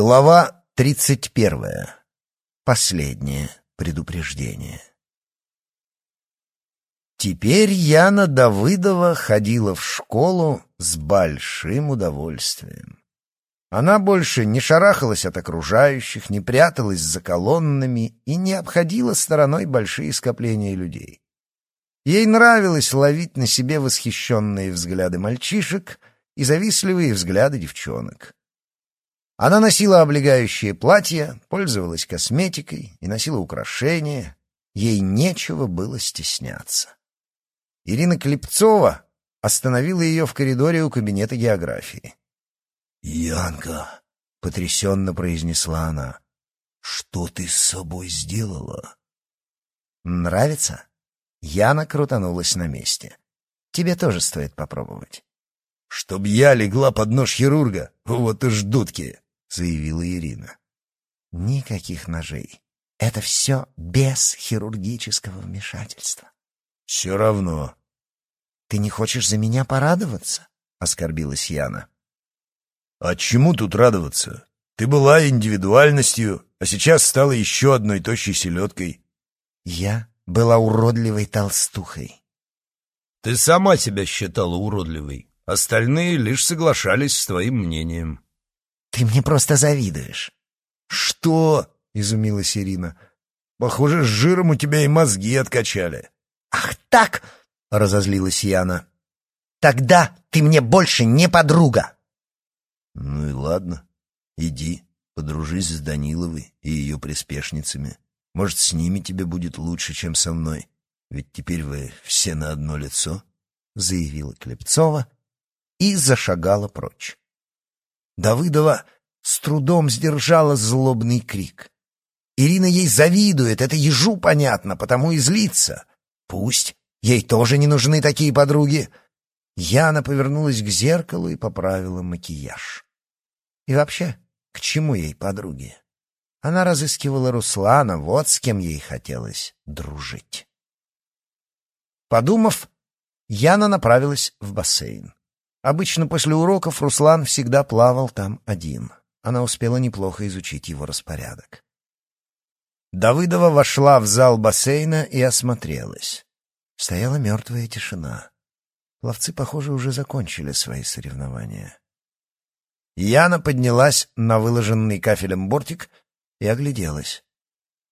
Глава тридцать первая. Последнее предупреждение. Теперь Яна Давыдова ходила в школу с большим удовольствием. Она больше не шарахалась от окружающих, не пряталась за колоннами и не обходила стороной большие скопления людей. Ей нравилось ловить на себе восхищенные взгляды мальчишек и завистливые взгляды девчонок. Она носила облегающее платье, пользовалась косметикой и носила украшения. Ей нечего было стесняться. Ирина Клепцова остановила ее в коридоре у кабинета географии. «Янка», — потрясенно произнесла она, — «что ты с собой сделала?» «Нравится?» Яна крутанулась на месте. «Тебе тоже стоит попробовать». «Чтоб я легла под нож хирурга, вот уж дудки!» — заявила Ирина. «Никаких ножей. Это все без хирургического вмешательства». «Все равно». «Ты не хочешь за меня порадоваться?» — оскорбилась Яна. «А чему тут радоваться? Ты была индивидуальностью, а сейчас стала еще одной тощей селедкой». «Я была уродливой толстухой». «Ты сама себя считала уродливой. Остальные лишь соглашались с твоим мнением». Ты мне просто завидуешь. Что? изумилась Ирина. Похоже, с жиром у тебя и мозги откачали. Ах так, разозлилась Яна. Тогда ты мне больше не подруга. Ну и ладно. Иди, подружись с Даниловой и ее приспешницами. Может, с ними тебе будет лучше, чем со мной. Ведь теперь вы все на одно лицо, заявила Клепцова и зашагала прочь. Давыдова с трудом сдержала злобный крик. Ирина ей завидует, это ежу понятно, потому и злится. Пусть, ей тоже не нужны такие подруги. Яна повернулась к зеркалу и поправила макияж. И вообще, к чему ей подруги? Она разыскивала Руслана, вот с кем ей хотелось дружить. Подумав, Яна направилась в бассейн. Обычно после уроков Руслан всегда плавал там один. Она успела неплохо изучить его распорядок. Давыдова вошла в зал бассейна и осмотрелась. Стояла мертвая тишина. Пловцы, похоже, уже закончили свои соревнования. Яна поднялась на выложенный кафелем бортик и огляделась.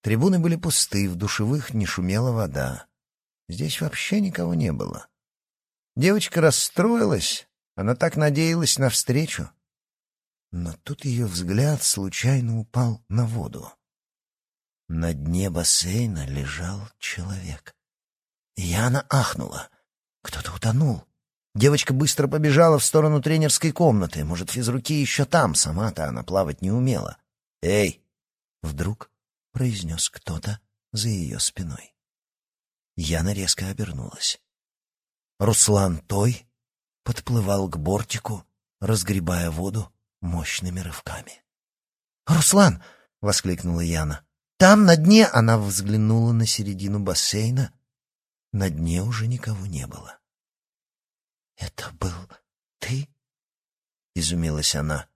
Трибуны были пусты, в душевых не шумела вода. Здесь вообще никого не было. Девочка расстроилась, она так надеялась на встречу. Но тут ее взгляд случайно упал на воду. На дне бассейна лежал человек. И она ахнула. Кто-то утонул. Девочка быстро побежала в сторону тренерской комнаты. Может, физруки еще там, сама-то она плавать не умела. «Эй!» — вдруг произнес кто-то за ее спиной. Яна резко обернулась. Руслан Той подплывал к бортику, разгребая воду мощными рывками. «Руслан!» — воскликнула Яна. «Там, на дне!» — она взглянула на середину бассейна. На дне уже никого не было. «Это был ты?» — изумилась она.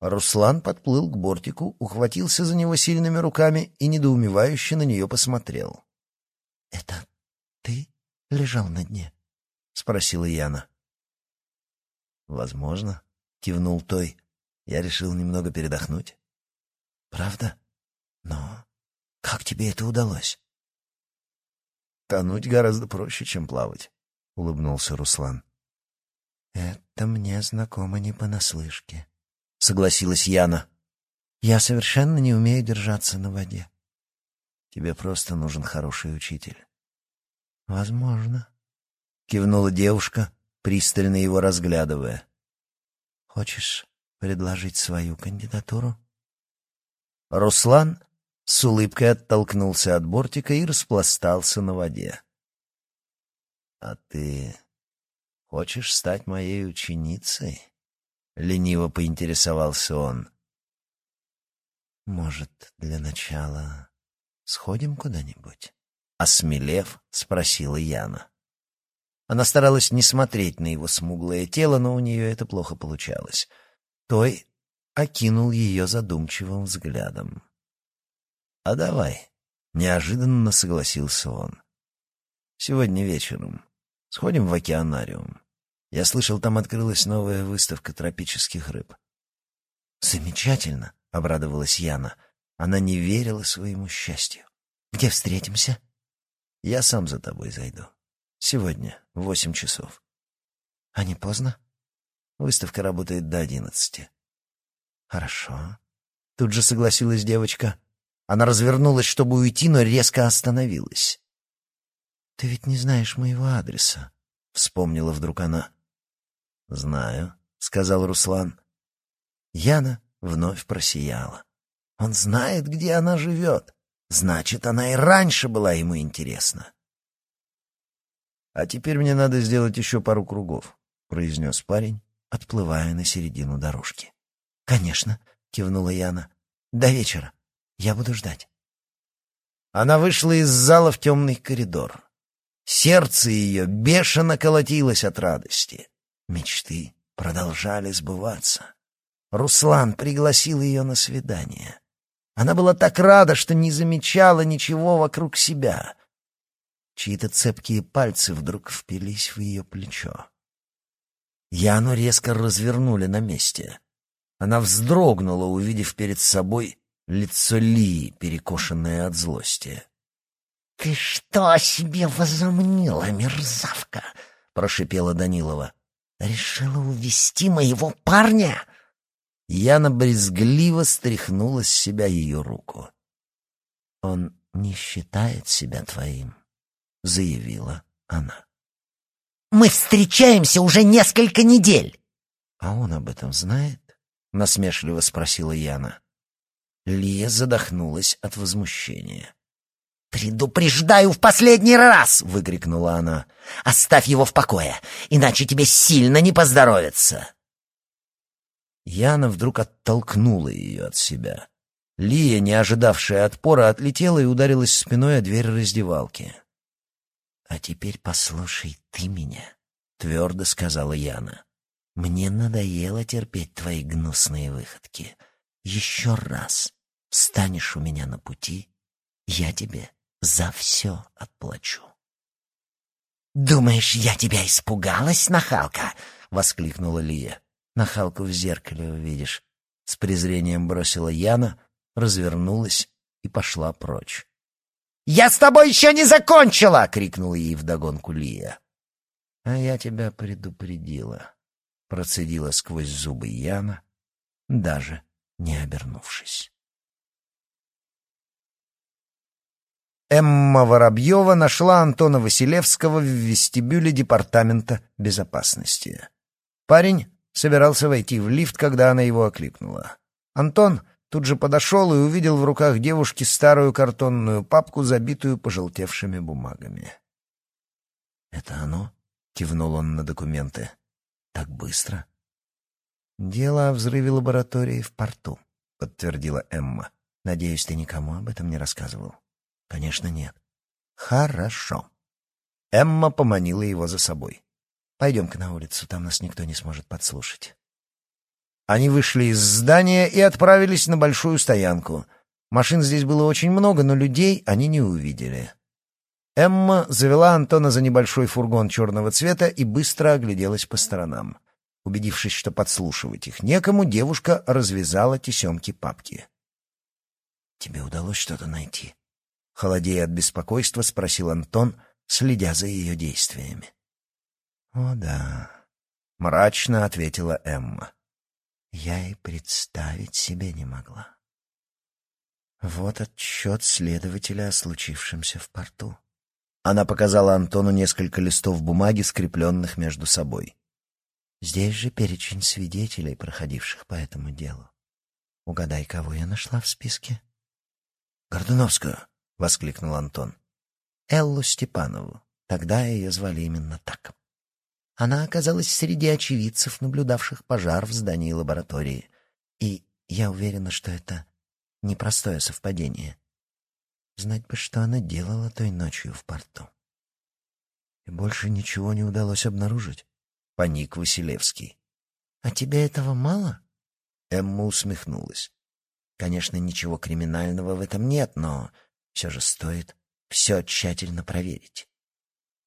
Руслан подплыл к бортику, ухватился за него сильными руками и недоумевающе на нее посмотрел. «Это ты лежал на дне?» — спросила Яна. «Возможно», — кивнул Той. «Я решил немного передохнуть». «Правда? Но как тебе это удалось?» «Тонуть гораздо проще, чем плавать», — улыбнулся Руслан. «Это мне знакомо не понаслышке», — согласилась Яна. «Я совершенно не умею держаться на воде». «Тебе просто нужен хороший учитель». «Возможно», — кивнула девушка, пристально его разглядывая. «Хочешь предложить свою кандидатуру?» Руслан с улыбкой оттолкнулся от бортика и распластался на воде. «А ты хочешь стать моей ученицей?» — лениво поинтересовался он. «Может, для начала сходим куда-нибудь?» — осмелев, спросила Яна. Она старалась не смотреть на его смуглое тело, но у нее это плохо получалось. Той окинул ее задумчивым взглядом. «А давай», — неожиданно согласился он. «Сегодня вечером. Сходим в океанариум. Я слышал, там открылась новая выставка тропических рыб». «Замечательно», — обрадовалась Яна. Она не верила своему счастью. «Где встретимся?» «Я сам за тобой зайду. Сегодня, в восемь часов». «А не поздно?» «Выставка работает до одиннадцати». «Хорошо». Тут же согласилась девочка. Она развернулась, чтобы уйти, но резко остановилась. «Ты ведь не знаешь моего адреса», — вспомнила вдруг она. «Знаю», — сказал Руслан. Яна вновь просияла. Он знает, где она живет. Значит, она и раньше была ему интересна. «А теперь мне надо сделать еще пару кругов», — произнес парень, отплывая на середину дорожки. «Конечно», — кивнула Яна. «До вечера. Я буду ждать». Она вышла из зала в темный коридор. Сердце ее бешено колотилось от радости. Мечты продолжали сбываться. Руслан пригласил ее на свидание. Она была так рада, что не замечала ничего вокруг себя. Чьи-то цепкие пальцы вдруг впились в ее плечо. Яну резко развернули на месте. Она вздрогнула, увидев перед собой лицо Ли, перекошенное от злости. «Ты что о себе возомнила, мерзавка?» — прошипела Данилова. «Решила увести моего парня?» Яна брезгливо стряхнула с себя ее руку. «Он не считает себя твоим», — заявила она. «Мы встречаемся уже несколько недель!» «А он об этом знает?» — насмешливо спросила Яна. Лия задохнулась от возмущения. «Предупреждаю в последний раз!» — выкрикнула она. «Оставь его в покое, иначе тебе сильно не поздоровится!» Яна вдруг оттолкнула ее от себя. Лия, не ожидавшая отпора, отлетела и ударилась спиной о дверь раздевалки. «А теперь послушай ты меня», — твердо сказала Яна. «Мне надоело терпеть твои гнусные выходки. Еще раз встанешь у меня на пути, я тебе за все отплачу». «Думаешь, я тебя испугалась, нахалка?» — воскликнула Лия. Нахалку в зеркале увидишь. С презрением бросила Яна, развернулась и пошла прочь. «Я с тобой еще не закончила!» — крикнула ей вдогонку Лия. «А я тебя предупредила», — процедила сквозь зубы Яна, даже не обернувшись. Эмма Воробьева нашла Антона Василевского в вестибюле Департамента безопасности. Парень собирался войти в лифт, когда она его окликнула. Антон тут же подошел и увидел в руках девушки старую картонную папку, забитую пожелтевшими бумагами. «Это оно?» — кивнул он на документы. «Так быстро?» «Дело о взрыве лаборатории в порту», — подтвердила Эмма. «Надеюсь, ты никому об этом не рассказывал?» «Конечно, нет». «Хорошо». Эмма поманила его за собой. Пойдем-ка на улицу, там нас никто не сможет подслушать. Они вышли из здания и отправились на большую стоянку. Машин здесь было очень много, но людей они не увидели. Эмма завела Антона за небольшой фургон черного цвета и быстро огляделась по сторонам. Убедившись, что подслушивать их некому, девушка развязала тесемки папки. «Тебе удалось что-то найти?» Холодея от беспокойства, спросил Антон, следя за ее действиями. «О да», — мрачно ответила Эмма. «Я и представить себе не могла». Вот отчет следователя о случившемся в порту. Она показала Антону несколько листов бумаги, скрепленных между собой. Здесь же перечень свидетелей, проходивших по этому делу. Угадай, кого я нашла в списке? «Гордуновскую!» — воскликнул Антон. «Эллу Степанову. Тогда ее звали именно так». Она оказалась среди очевидцев, наблюдавших пожар в здании лаборатории. И я уверена, что это непростое совпадение. Знать бы, что она делала той ночью в порту. И больше ничего не удалось обнаружить. Паник Василевский. А тебе этого мало? Эмма усмехнулась. Конечно, ничего криминального в этом нет, но все же стоит все тщательно проверить.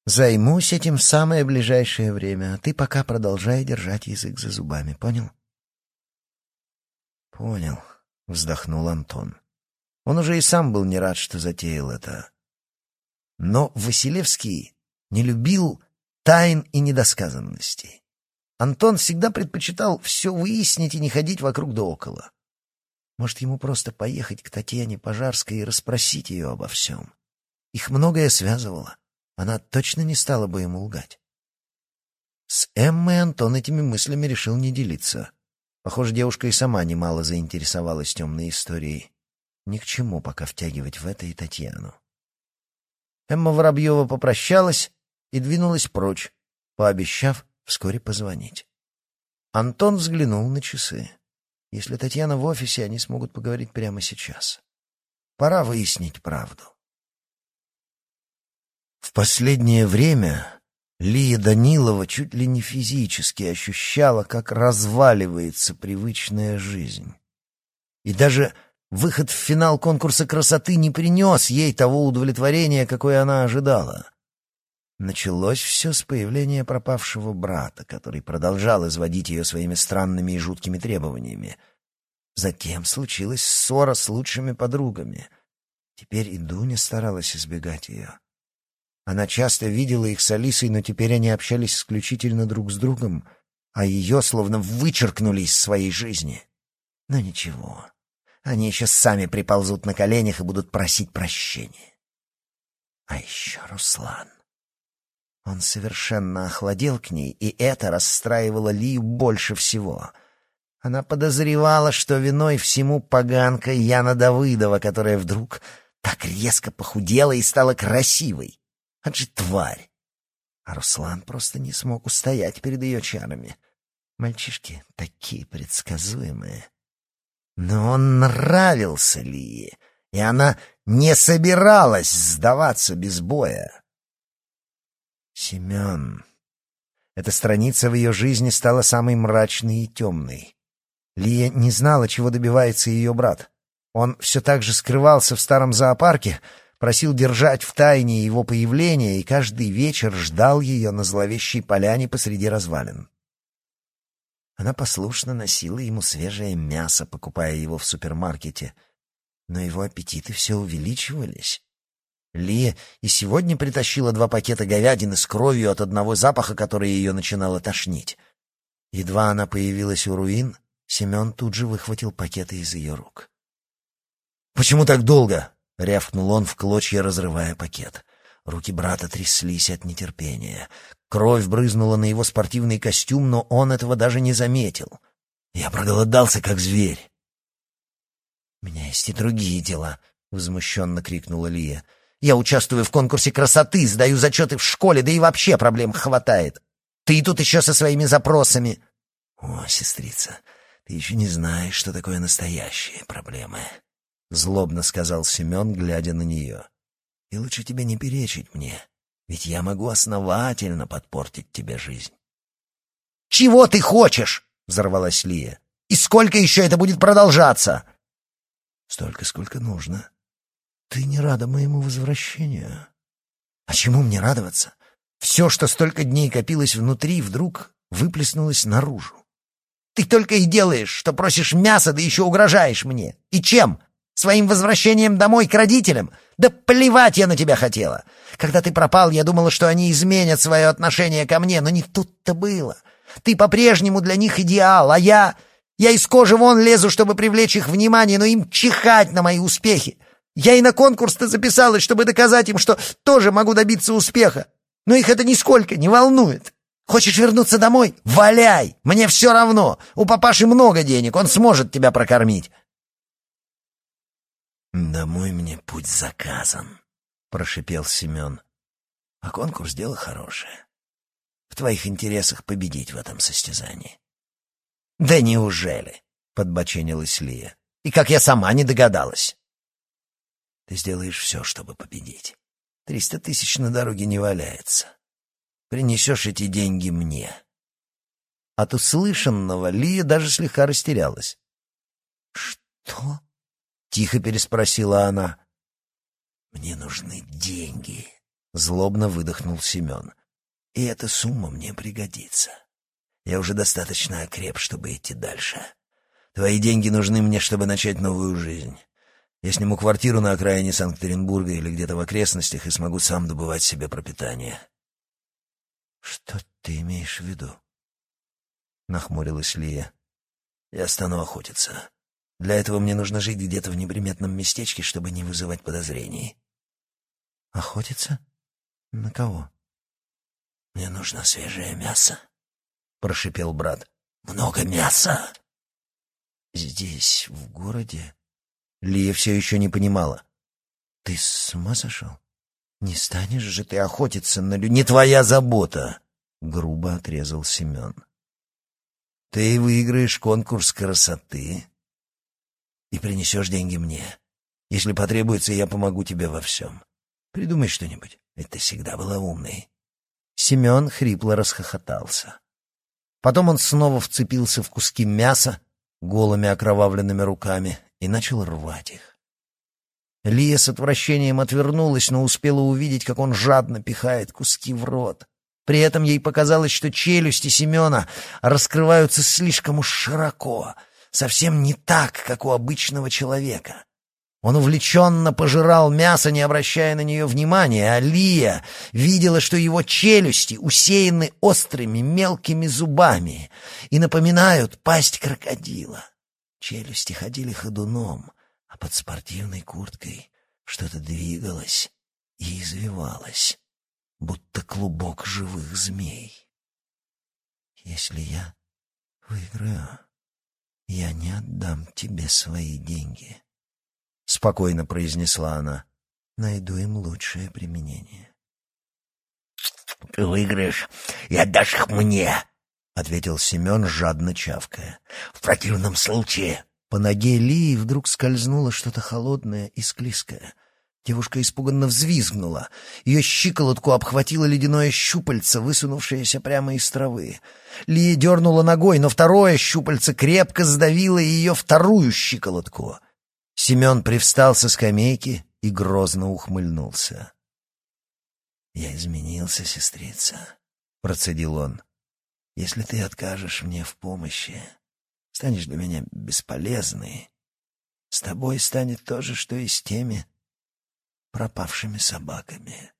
Займусь этим в самое ближайшее время, а ты пока продолжай держать язык за зубами, понял? Понял, вздохнул Антон. Он уже и сам был не рад, что затеял это. Но Василевский не любил тайн и недосказанностей. Антон всегда предпочитал все выяснить и не ходить вокруг да около. Может, ему просто поехать к Татьяне Пожарской и расспросить ее обо всем. Их многое связывало. Она точно не стала бы ему лгать. С Эммой Антон этими мыслями решил не делиться. Похоже, девушка и сама немало заинтересовалась темной историей. Ни к чему пока втягивать в это и Татьяну. Эмма Воробьева попрощалась и двинулась прочь, пообещав вскоре позвонить. Антон взглянул на часы. Если Татьяна в офисе, они смогут поговорить прямо сейчас. Пора выяснить правду. В последнее время Лия Данилова чуть ли не физически ощущала, как разваливается привычная жизнь. И даже выход в финал конкурса красоты не принес ей того удовлетворения, какое она ожидала. Началось все с появления пропавшего брата, который продолжал изводить ее своими странными и жуткими требованиями. Затем случилась ссора с лучшими подругами. Теперь и Дуня старалась избегать ее. Она часто видела их с Алисой, но теперь они общались исключительно друг с другом, а ее словно вычеркнули из своей жизни. Но ничего, они еще сами приползут на коленях и будут просить прощения. А еще Руслан. Он совершенно охладел к ней, и это расстраивало Лию больше всего. Она подозревала, что виной всему поганка Яна Давыдова, которая вдруг так резко похудела и стала красивой. От же тварь! А Руслан просто не смог устоять перед ее чарами. Мальчишки такие предсказуемые. Но он нравился Лии, и она не собиралась сдаваться без боя. Семен. Эта страница в ее жизни стала самой мрачной и темной. Лия не знала, чего добивается ее брат. Он все так же скрывался в старом зоопарке, просил держать в тайне его появление и каждый вечер ждал ее на зловещей поляне посреди развалин. Она послушно носила ему свежее мясо, покупая его в супермаркете, но его аппетиты все увеличивались. Лия и сегодня притащила два пакета говядины с кровью от одного запаха, который ее начинало тошнить. Едва она появилась у руин, Семен тут же выхватил пакеты из ее рук. «Почему так долго?» — рявкнул он в клочья, разрывая пакет. Руки брата тряслись от нетерпения. Кровь брызнула на его спортивный костюм, но он этого даже не заметил. Я проголодался, как зверь. «У меня есть и другие дела», — возмущенно крикнула Лия. «Я участвую в конкурсе красоты, сдаю зачеты в школе, да и вообще проблем хватает. Ты тут еще со своими запросами». «О, сестрица, ты еще не знаешь, что такое настоящие проблемы», — злобно сказал Семен, глядя на нее. «И лучше тебе не перечить мне, ведь я могу основательно подпортить тебе жизнь». «Чего ты хочешь?» — взорвалась Лия. «И сколько еще это будет продолжаться?» «Столько, сколько нужно. Ты не рада моему возвращению». «А чему мне радоваться? Все, что столько дней копилось внутри, вдруг выплеснулось наружу. Ты только и делаешь, что просишь мяса, да еще угрожаешь мне. И чем? Своим возвращением домой к родителям? Да плевать я на тебя хотела. Когда ты пропал, я думала, что они изменят свое отношение ко мне, но не тут-то было. Ты по-прежнему для них идеал, а я... Я из кожи вон лезу, чтобы привлечь их внимание, но им чихать на мои успехи. Я и на конкурс-то записалась, чтобы доказать им, что тоже могу добиться успеха. Но их это нисколько не волнует. Хочешь вернуться домой? Валяй! Мне все равно. У папаши много денег, он сможет тебя прокормить. «Домой мне путь заказан», — прошипел Семен. «А конкурс — дело хорошее. В твоих интересах победить в этом состязании». «Да неужели?» — подбоченилась Лия. «И как я сама не догадалась». «Ты сделаешь все, чтобы победить. Триста тысяч на дороге не валяется. Принесешь эти деньги мне». От услышанного Лия даже слегка растерялась. «Что?» — тихо переспросила она. «Мне нужны деньги», — злобно выдохнул Семен. «И эта сумма мне пригодится. Я уже достаточно окреп, чтобы идти дальше. Твои деньги нужны мне, чтобы начать новую жизнь. Я сниму квартиру на окраине Санкт-Петербурга или где-то в окрестностях и смогу сам добывать себе пропитание». «Что ты имеешь в виду?» — нахмурилась Лия. «Я стану охотиться. Для этого мне нужно жить где-то в неприметном местечке, чтобы не вызывать подозрений». «Охотиться? На кого?» «Мне нужно свежее мясо», — прошипел брат. «Много мяса!» «Здесь, в городе?» Лия все еще не понимала. «Ты с ума сошел? Не станешь же ты охотиться на людей? Не твоя забота!» — грубо отрезал Семен. «Ты выиграешь конкурс красоты и принесешь деньги мне. Если потребуется, я помогу тебе во всем. Придумай что-нибудь, ты всегда была умной». Семен хрипло расхохотался. Потом он снова вцепился в куски мяса голыми окровавленными руками и начал рвать их. Лия с отвращением отвернулась, но успела увидеть, как он жадно пихает куски в рот. При этом ей показалось, что челюсти Семена раскрываются слишком уж широко, совсем не так, как у обычного человека. Он увлеченно пожирал мясо, не обращая на нее внимания, а Лия видела, что его челюсти усеяны острыми мелкими зубами и напоминают пасть крокодила. Челюсти ходили ходуном, а под спортивной курткой что-то двигалось и извивалось, будто клубок живых змей. «Если я выиграю, я не отдам тебе свои деньги», — спокойно произнесла она. «Найду им лучшее применение». «Ты выиграешь и отдашь их мне», — ответил Семен, жадно чавкая. «В противном случае...» По ноге Лии вдруг скользнуло что-то холодное и склизкое. Девушка испуганно взвизгнула. Ее щиколотку обхватило ледяное щупальце, высунувшееся прямо из травы. Лия дернула ногой, но второе щупальце крепко сдавило ее вторую щиколотку. Семен привстал со скамейки и грозно ухмыльнулся. «Я изменился, сестрица», — процедил он. Если ты откажешь мне в помощи, станешь для меня бесполезной, с тобой станет то же, что и с теми пропавшими собаками.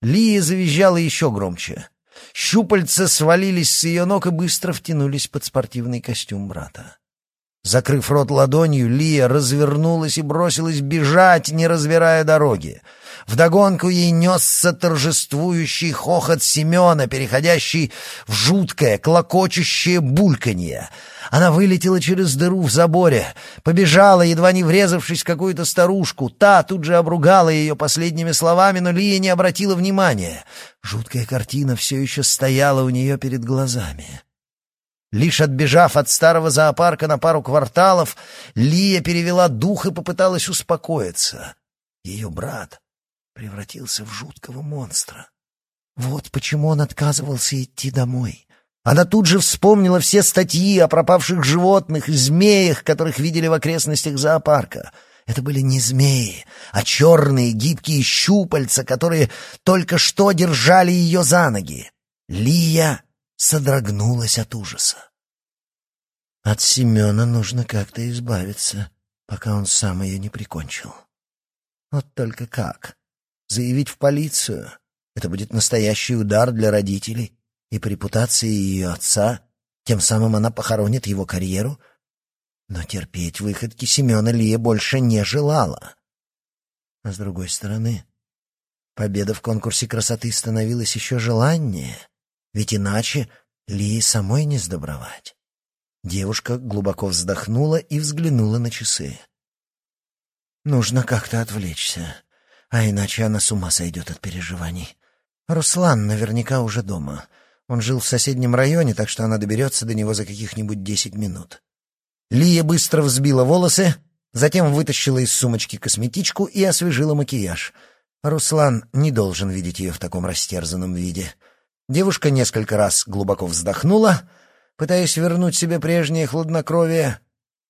Лия завизжала еще громче. Щупальца свалились с ее ног и быстро втянулись под спортивный костюм брата. Закрыв рот ладонью, Лия развернулась и бросилась бежать, не разбирая дороги. Вдогонку ей несся торжествующий хохот Семена, переходящий в жуткое, клокочущее бульканье. Она вылетела через дыру в заборе, побежала, едва не врезавшись в какую-то старушку. Та тут же обругала ее последними словами, но Лия не обратила внимания. Жуткая картина все еще стояла у нее перед глазами. Лишь отбежав от старого зоопарка на пару кварталов, Лия перевела дух и попыталась успокоиться. Ее брат превратился в жуткого монстра. Вот почему он отказывался идти домой. Она тут же вспомнила все статьи о пропавших животных и змеях, которых видели в окрестностях зоопарка. Это были не змеи, а черные гибкие щупальца, которые только что держали ее за ноги. Лия содрогнулась от ужаса. От Семена нужно как-то избавиться, пока он сам ее не прикончил. Вот только как? Заявить в полицию? Это будет настоящий удар для родителей и по репутации ее отца. Тем самым она похоронит его карьеру. Но терпеть выходки Семена Лия больше не желала. А с другой стороны, победа в конкурсе красоты становилась еще желаннее — ведь иначе Лии самой не сдобровать. Девушка глубоко вздохнула и взглянула на часы. Нужно как-то отвлечься, а иначе она с ума сойдет от переживаний. Руслан наверняка уже дома. Он жил в соседнем районе, так что она доберется до него за каких-нибудь десять минут. Лия быстро взбила волосы, затем вытащила из сумочки косметичку и освежила макияж. Руслан не должен видеть ее в таком растерзанном виде — Девушка несколько раз глубоко вздохнула, пытаясь вернуть себе прежнее хладнокровие,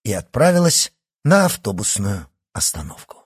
и отправилась на автобусную остановку.